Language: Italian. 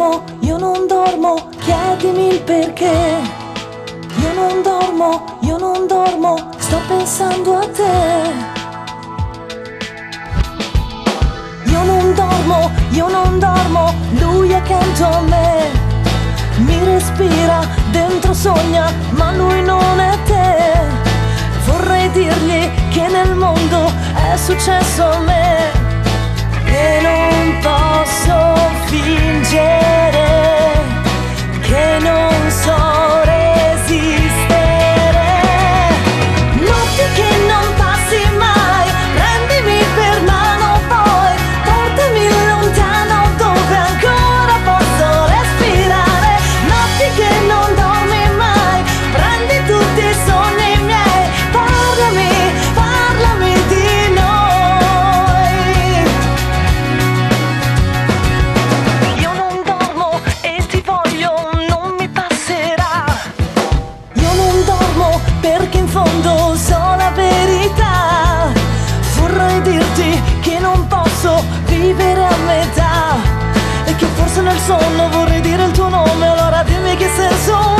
dormo, io non dormo, chiedimi il perché. Io non dormo, io non dormo, sto pensando a te. Io non dormo, io non dormo, lui è accanto a me. Mi respira, dentro sogna, ma lui non è te. Vorrei dirgli che nel mondo è successo a me. Vivere a metà. E che forse nel sonno vorrei dire il tuo nome, allora dimmi che senso.